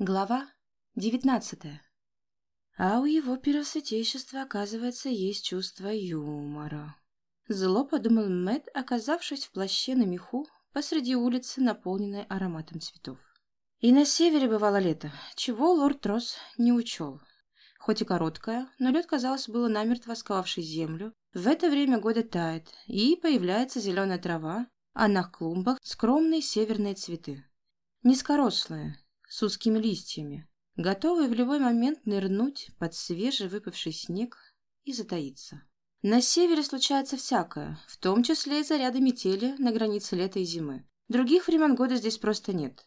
Глава девятнадцатая. А у его первосвятейшества, оказывается, есть чувство юмора. Зло подумал Мэтт, оказавшись в плаще на меху посреди улицы, наполненной ароматом цветов. И на севере бывало лето, чего лорд Трос не учел. Хоть и короткое, но лед, казалось, было намертво сковавший землю. В это время года тает, и появляется зеленая трава, а на клумбах скромные северные цветы. Низкорослые, с узкими листьями, готовые в любой момент нырнуть под свежевыпавший снег и затаиться. На севере случается всякое, в том числе и заряды метели на границе лета и зимы. Других времен года здесь просто нет.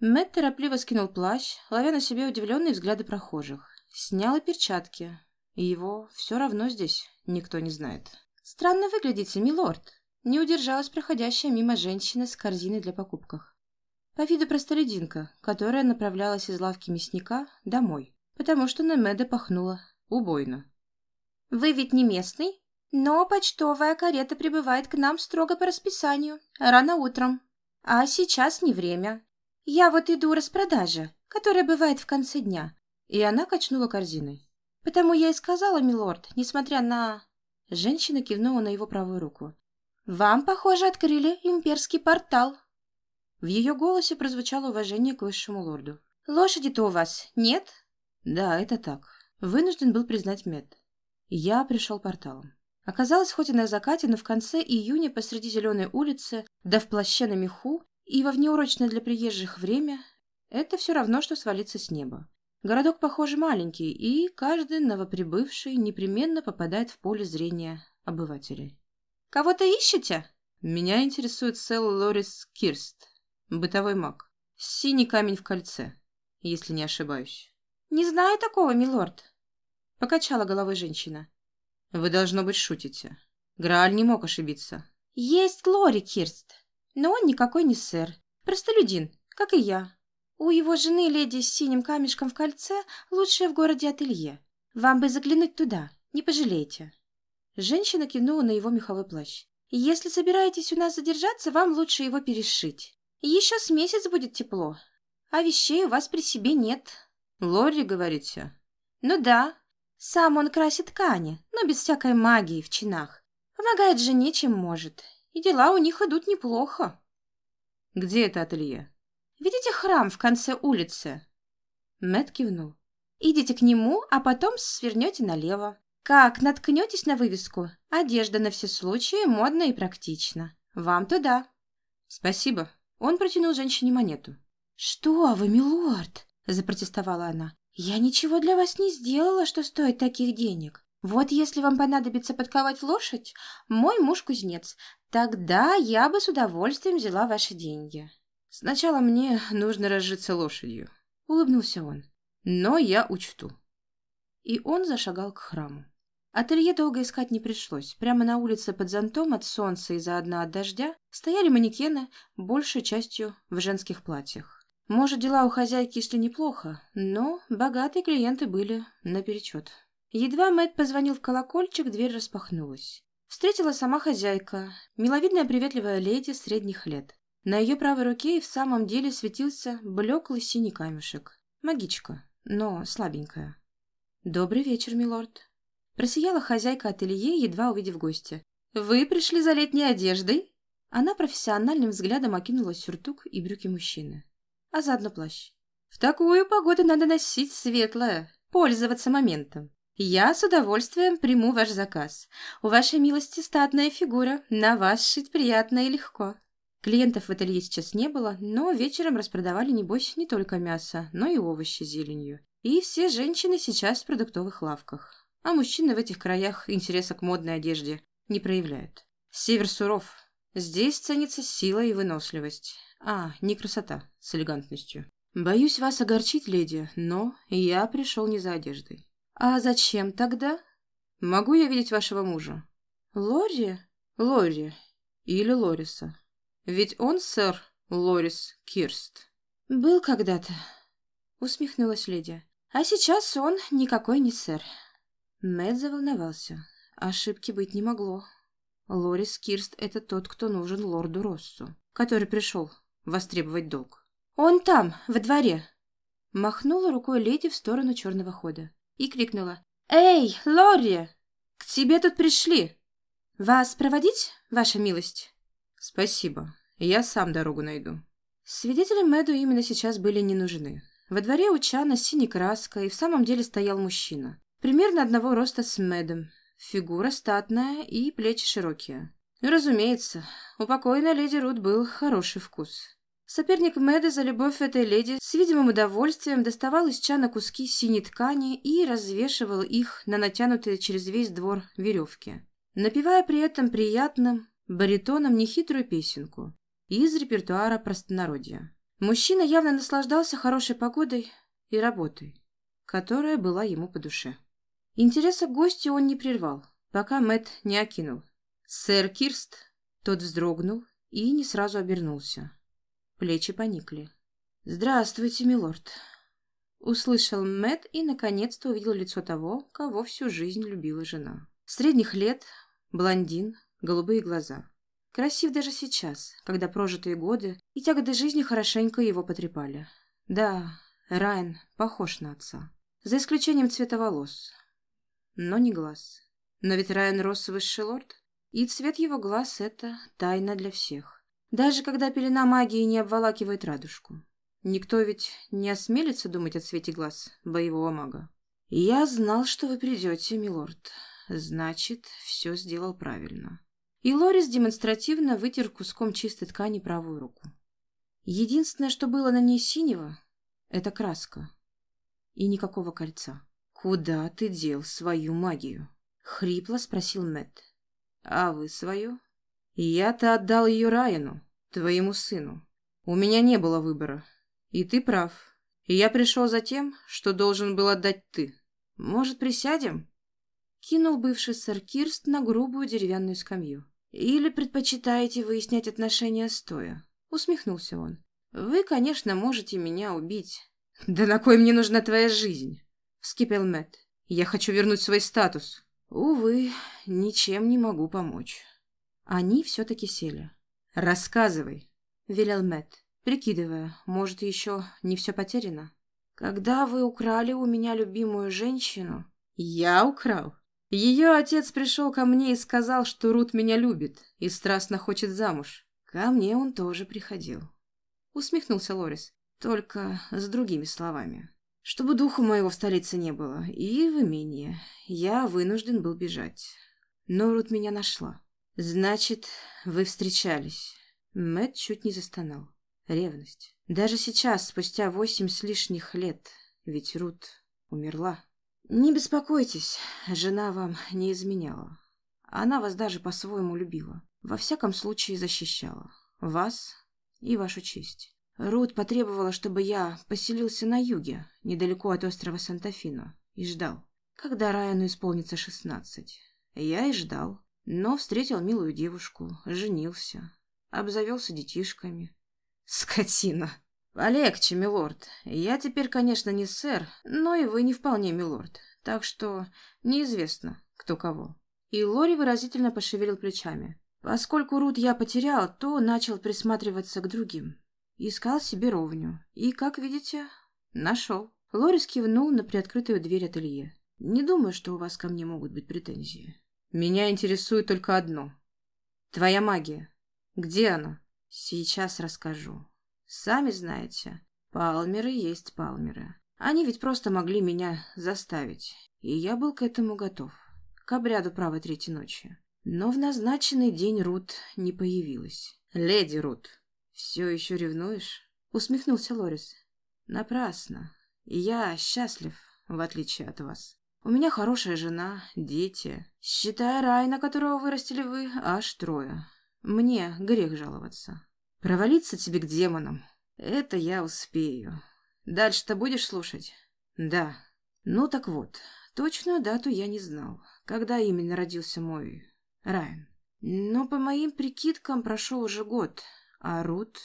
Мэтт торопливо скинул плащ, ловя на себе удивленные взгляды прохожих. Снял и перчатки. И его все равно здесь никто не знает. «Странно выглядите, милорд!» Не удержалась проходящая мимо женщина с корзиной для покупок. По виду простолюдинка, которая направлялась из лавки мясника домой, потому что на Мэда пахнуло убойно. «Вы ведь не местный? Но почтовая карета прибывает к нам строго по расписанию, рано утром. А сейчас не время. Я вот иду распродажа, которая бывает в конце дня». И она качнула корзиной. «Потому я и сказала, милорд, несмотря на...» Женщина кивнула на его правую руку. «Вам, похоже, открыли имперский портал». В ее голосе прозвучало уважение к высшему лорду. «Лошади-то у вас нет?» «Да, это так. Вынужден был признать Мед. Я пришел порталом. Оказалось, хоть и на закате, но в конце июня посреди зеленой улицы, да в плаще на меху, и во внеурочное для приезжих время, это все равно, что свалиться с неба. Городок, похоже, маленький, и каждый новоприбывший непременно попадает в поле зрения обывателей. «Кого-то ищете?» «Меня интересует Сэл Лорис Кирст», Бытовой маг. Синий камень в кольце, если не ошибаюсь. «Не знаю такого, милорд», — покачала головой женщина. «Вы, должно быть, шутите. Грааль не мог ошибиться». «Есть Лори Кирст, но он никакой не сэр. Простолюдин, как и я. У его жены, леди с синим камешком в кольце, лучшее в городе ателье. Вам бы заглянуть туда, не пожалеете». Женщина кивнула на его меховой плащ. «Если собираетесь у нас задержаться, вам лучше его перешить. Еще с месяц будет тепло, а вещей у вас при себе нет. Лори, говорите? Ну да. Сам он красит ткани, но без всякой магии в чинах. Помогает жене, чем может. И дела у них идут неплохо. Где это ателье? Видите храм в конце улицы? Мэт кивнул. Идите к нему, а потом свернете налево. Как наткнетесь на вывеску? Одежда на все случаи, модно и практично. Вам туда. Спасибо. Он протянул женщине монету. «Что вы, милорд?» – запротестовала она. «Я ничего для вас не сделала, что стоит таких денег. Вот если вам понадобится подковать лошадь, мой муж кузнец, тогда я бы с удовольствием взяла ваши деньги». «Сначала мне нужно разжиться лошадью», — улыбнулся он. «Но я учту». И он зашагал к храму. Ателье долго искать не пришлось. Прямо на улице под зонтом от солнца и заодно от дождя стояли манекены, большей частью в женских платьях. Может, дела у хозяйки шли неплохо, но богатые клиенты были наперечет. Едва Мэтт позвонил в колокольчик, дверь распахнулась. Встретила сама хозяйка, миловидная приветливая леди средних лет. На ее правой руке и в самом деле светился блеклый синий камешек. Магичка, но слабенькая. «Добрый вечер, милорд», Просияла хозяйка ателье, едва увидев гостя. «Вы пришли за летней одеждой?» Она профессиональным взглядом окинула сюртук и брюки мужчины, а заодно плащ. «В такую погоду надо носить светлое, пользоваться моментом. Я с удовольствием приму ваш заказ. У вашей милости статная фигура, на вас шить приятно и легко». Клиентов в ателье сейчас не было, но вечером распродавали, небось, не только мясо, но и овощи зеленью. И все женщины сейчас в продуктовых лавках а мужчины в этих краях интереса к модной одежде не проявляют. Север суров. Здесь ценится сила и выносливость. А, не красота с элегантностью. Боюсь вас огорчить, леди, но я пришел не за одеждой. А зачем тогда? Могу я видеть вашего мужа? Лори? Лори. Или Лориса. Ведь он сэр Лорис Кирст. Был когда-то, усмехнулась леди. А сейчас он никакой не сэр. Мэтт заволновался. Ошибки быть не могло. Лорис Кирст — это тот, кто нужен лорду Россу, который пришел востребовать долг. «Он там, во дворе!» Махнула рукой леди в сторону черного хода и крикнула. «Эй, Лори! К тебе тут пришли! Вас проводить, ваша милость?» «Спасибо. Я сам дорогу найду». Свидетели Мэду именно сейчас были не нужны. Во дворе у Чана синей краской и в самом деле стоял мужчина. Примерно одного роста с Мэдом. Фигура статная и плечи широкие. Разумеется, у покойной леди Рут был хороший вкус. Соперник Мэда за любовь этой леди с видимым удовольствием доставал из чана куски синей ткани и развешивал их на натянутые через весь двор веревки, напевая при этом приятным баритоном нехитрую песенку из репертуара простонародья. Мужчина явно наслаждался хорошей погодой и работой, которая была ему по душе. Интереса к гостю он не прервал, пока Мэт не окинул. «Сэр Кирст!» Тот вздрогнул и не сразу обернулся. Плечи поникли. «Здравствуйте, милорд!» Услышал Мэт и наконец-то увидел лицо того, кого всю жизнь любила жена. Средних лет, блондин, голубые глаза. Красив даже сейчас, когда прожитые годы и тяготы жизни хорошенько его потрепали. Да, Райан похож на отца. За исключением цвета волос но не глаз. Но ведь Райан Росс высший лорд, и цвет его глаз — это тайна для всех. Даже когда пелена магии не обволакивает радужку. Никто ведь не осмелится думать о цвете глаз боевого мага. «Я знал, что вы придете, милорд. Значит, все сделал правильно». И Лорис демонстративно вытер куском чистой ткани правую руку. Единственное, что было на ней синего, — это краска. И никакого кольца. «Куда ты дел свою магию?» — хрипло спросил Мэтт. «А вы свою?» «Я-то отдал ее Райану, твоему сыну. У меня не было выбора. И ты прав. И я пришел за тем, что должен был отдать ты. Может, присядем?» Кинул бывший сэр Кирст на грубую деревянную скамью. «Или предпочитаете выяснять отношения стоя?» Усмехнулся он. «Вы, конечно, можете меня убить. Да на кой мне нужна твоя жизнь?» Вскипел Мэт. «Я хочу вернуть свой статус». «Увы, ничем не могу помочь». Они все-таки сели. «Рассказывай», — велел Мэт, прикидывая, может, еще не все потеряно. «Когда вы украли у меня любимую женщину...» «Я украл?» Ее отец пришел ко мне и сказал, что Рут меня любит и страстно хочет замуж. Ко мне он тоже приходил. Усмехнулся Лорис, только с другими словами. Чтобы духу моего в столице не было, и в имении. Я вынужден был бежать. Но Рут меня нашла. Значит, вы встречались. Мэт чуть не застонал. Ревность. Даже сейчас, спустя восемь с лишних лет, ведь Рут умерла. Не беспокойтесь, жена вам не изменяла. Она вас даже по-своему любила. Во всяком случае защищала. Вас и вашу честь. Рут потребовала, чтобы я поселился на юге, недалеко от острова Санта-Фино, и ждал, когда Райану исполнится шестнадцать. Я и ждал, но встретил милую девушку, женился, обзавелся детишками. Скотина! Полегче, милорд. Я теперь, конечно, не сэр, но и вы не вполне милорд, так что неизвестно, кто кого. И Лори выразительно пошевелил плечами. Поскольку Рут я потерял, то начал присматриваться к другим. Искал себе ровню. И, как видите, нашел. Лорис кивнул на приоткрытую дверь ателье. Не думаю, что у вас ко мне могут быть претензии. Меня интересует только одно. Твоя магия. Где она? Сейчас расскажу. Сами знаете, палмеры есть палмеры. Они ведь просто могли меня заставить. И я был к этому готов. К обряду правой третьей ночи. Но в назначенный день Рут не появилась. Леди Рут, «Все еще ревнуешь?» — усмехнулся Лорис. «Напрасно. Я счастлив, в отличие от вас. У меня хорошая жена, дети. Считая Райна, которого вырастили вы, аж трое. Мне грех жаловаться. Провалиться тебе к демонам. Это я успею. Дальше-то будешь слушать? Да. Ну так вот, точную дату я не знал, когда именно родился мой Райан. Но по моим прикидкам прошел уже год, а Рут,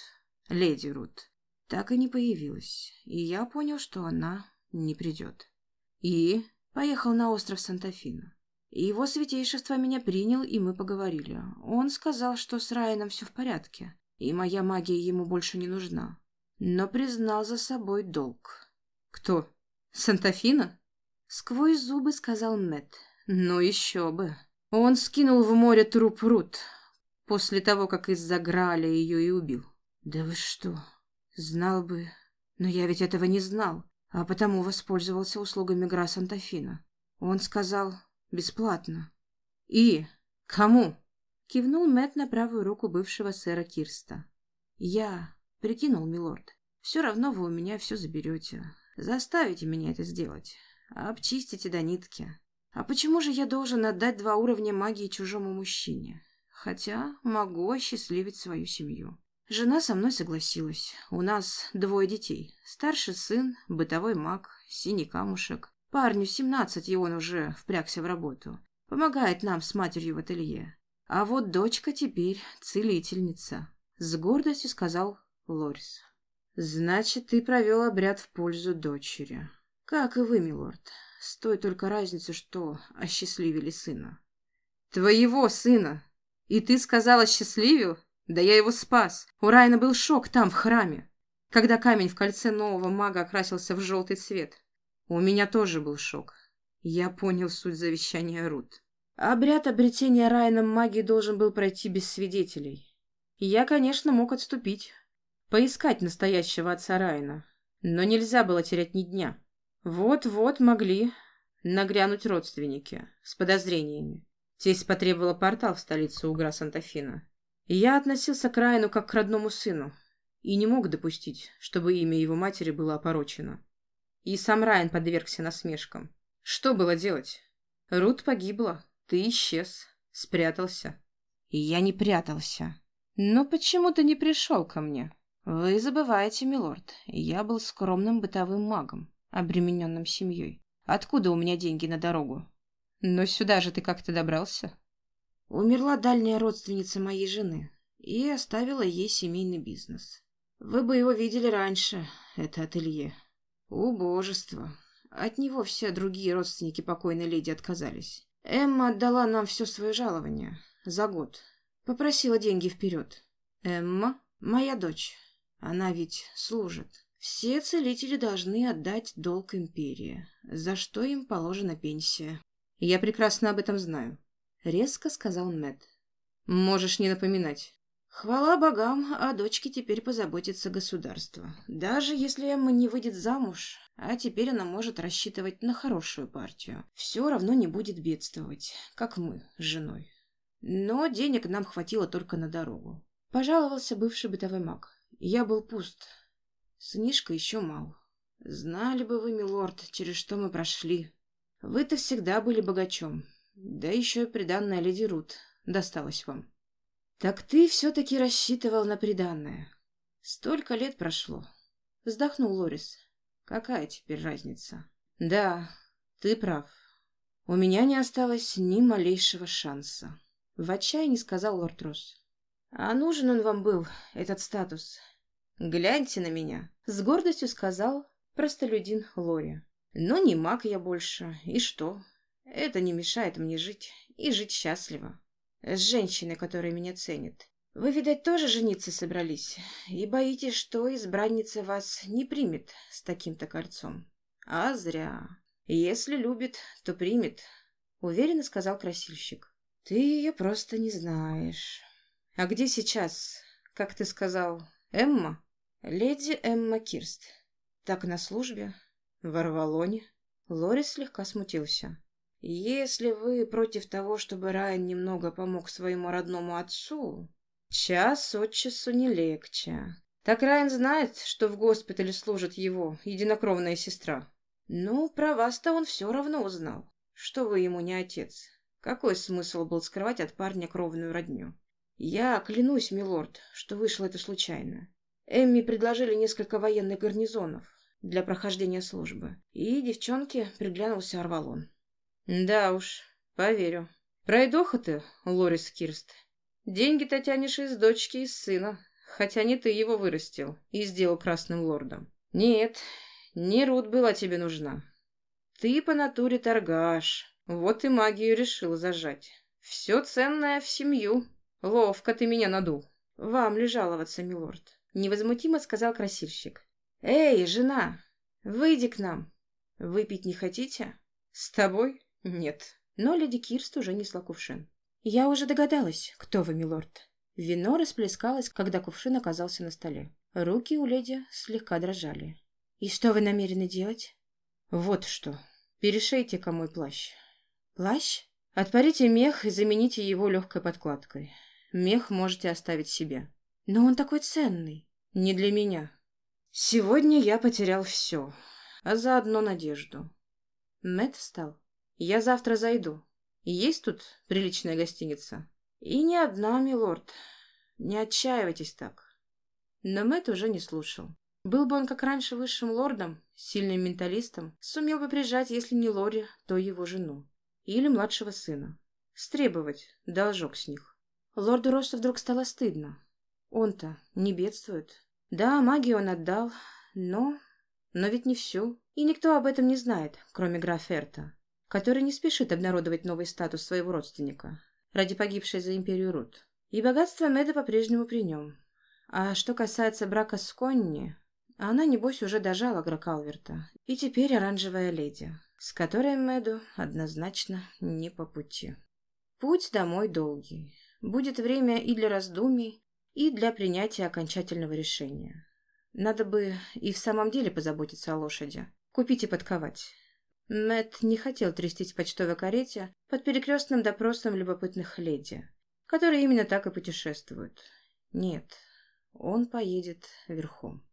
леди Рут, так и не появилась, и я понял, что она не придет. И поехал на остров Санта-Фина. Его святейшество меня принял, и мы поговорили. Он сказал, что с Райаном все в порядке, и моя магия ему больше не нужна. Но признал за собой долг. Кто? Сантафина? Сквозь зубы сказал Мэтт. Ну еще бы. Он скинул в море труп Рут после того, как из-за Граля ее и убил. Да вы что? Знал бы. Но я ведь этого не знал, а потому воспользовался услугами Гра Сантафина. Он сказал бесплатно. И кому? Кивнул Мэтт на правую руку бывшего сэра Кирста. Я прикинул, милорд. Все равно вы у меня все заберете. Заставите меня это сделать. Обчистите до нитки. А почему же я должен отдать два уровня магии чужому мужчине? Хотя могу осчастливить свою семью. Жена со мной согласилась. У нас двое детей. Старший сын, бытовой маг, синий камушек. Парню семнадцать, и он уже впрягся в работу. Помогает нам с матерью в ателье. А вот дочка теперь целительница. С гордостью сказал Лорис. Значит, ты провел обряд в пользу дочери. Как и вы, милорд. С той только разницей, что осчастливили сына. Твоего сына? И ты сказала счастливил? Да я его спас. У Райна был шок там, в храме, когда камень в кольце нового мага окрасился в желтый цвет. У меня тоже был шок. Я понял суть завещания Рут. Обряд обретения Райаном магии должен был пройти без свидетелей. Я, конечно, мог отступить, поискать настоящего отца Райна, но нельзя было терять ни дня. Вот-вот могли нагрянуть родственники с подозрениями. Тесть потребовала портал в столицу Угра Сантафина. Я относился к Райану как к родному сыну и не мог допустить, чтобы имя его матери было опорочено. И сам Райан подвергся насмешкам. Что было делать? Рут погибла, ты исчез, спрятался. И я не прятался. Но почему ты не пришел ко мне? Вы забываете, милорд, я был скромным бытовым магом, обремененным семьей. Откуда у меня деньги на дорогу? Но сюда же ты как-то добрался? Умерла дальняя родственница моей жены и оставила ей семейный бизнес. Вы бы его видели раньше, это ателье. Убожество. От него все другие родственники покойной леди отказались. Эмма отдала нам все свое жалование за год. Попросила деньги вперед. Эмма — моя дочь. Она ведь служит. Все целители должны отдать долг империи, за что им положена пенсия. Я прекрасно об этом знаю. — резко сказал Мэтт. «Можешь не напоминать». «Хвала богам, о дочке теперь позаботится государство. Даже если Эмма не выйдет замуж, а теперь она может рассчитывать на хорошую партию, все равно не будет бедствовать, как мы с женой. Но денег нам хватило только на дорогу. Пожаловался бывший бытовой маг. Я был пуст. Сынишка еще мал. Знали бы вы, милорд, через что мы прошли. Вы-то всегда были богачом, да еще и приданная леди Рут досталась вам. Так ты все-таки рассчитывал на приданное. Столько лет прошло. Вздохнул Лорис. Какая теперь разница? Да, ты прав. У меня не осталось ни малейшего шанса. В отчаянии сказал лорд Росс. А нужен он вам был, этот статус? Гляньте на меня. С гордостью сказал простолюдин Лори. Но не маг я больше. И что? Это не мешает мне жить и жить счастливо. С женщиной, которая меня ценит. Вы, видать, тоже жениться собрались и боитесь, что избранница вас не примет с таким-то кольцом. А зря. Если любит, то примет, — уверенно сказал красильщик. Ты ее просто не знаешь. А где сейчас, как ты сказал, Эмма? Леди Эмма Кирст. Так на службе? В Арвалоне? Лорис слегка смутился. Если вы против того, чтобы Райан немного помог своему родному отцу, час от часу не легче. Так Райан знает, что в госпитале служит его единокровная сестра. Ну, про вас-то он все равно узнал, что вы ему не отец. Какой смысл был скрывать от парня кровную родню? Я клянусь, милорд, что вышло это случайно. Эмми предложили несколько военных гарнизонов для прохождения службы, и девчонке приглянулся Арвалон. Да уж, поверю. Пройдоха ты, Лорис Кирст. Деньги-то тянешь из дочки и сына, хотя не ты его вырастил и сделал красным лордом. Нет, не Рут была тебе нужна. Ты по натуре торгаш, вот и магию решил зажать. Все ценное в семью. Ловко ты меня надул. Вам ли жаловаться, милорд? Невозмутимо сказал красильщик. Эй, жена, Выйди к нам. Выпить не хотите? С тобой? Нет. Но леди Кирст уже несла кувшин. Я уже догадалась, кто вы, милорд. Вино расплескалось, когда кувшин оказался на столе. Руки у леди слегка дрожали. «И что вы намерены делать?» «Вот что. Перешейте-ка мой плащ». «Плащ?» «Отпарите мех и замените его легкой подкладкой. Мех можете оставить себе». «Но он такой ценный». «Не для меня. Сегодня я потерял все, а заодно надежду». Мэт встал. «Я завтра зайду. Есть тут приличная гостиница?» «И не одна, милорд. Не отчаивайтесь так». Но Мэт уже не слушал. Был бы он, как раньше, высшим лордом, сильным менталистом, сумел бы прижать, если не Лори, то его жену. Или младшего сына. Стребовать должок с них. Лорду Россу вдруг стало стыдно. Он-то не бедствует. Да, магию он отдал, но... Но ведь не всю. И никто об этом не знает, кроме граферта, который не спешит обнародовать новый статус своего родственника ради погибшей за империю Рут. И богатство Меда по-прежнему при нем. А что касается брака с Конни, она, небось, уже дожала Гракалверта. И теперь оранжевая леди, с которой Мэду однозначно не по пути. Путь домой долгий. Будет время и для раздумий, и для принятия окончательного решения. Надо бы и в самом деле позаботиться о лошади. Купить и подковать. Мэт не хотел трястись в почтовой карете под перекрестным допросом любопытных леди, которые именно так и путешествуют. Нет, он поедет верхом.